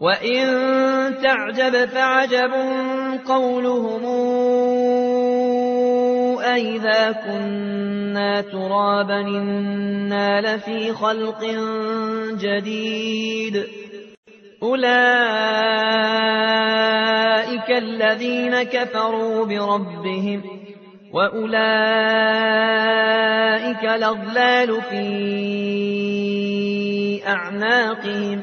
وإن تعجب فعجب قولهم أئذا كنا ترابا إنا لفي خلق جديد أولئك الذين كفروا بربهم وأولئك الأغلال في أعناقهم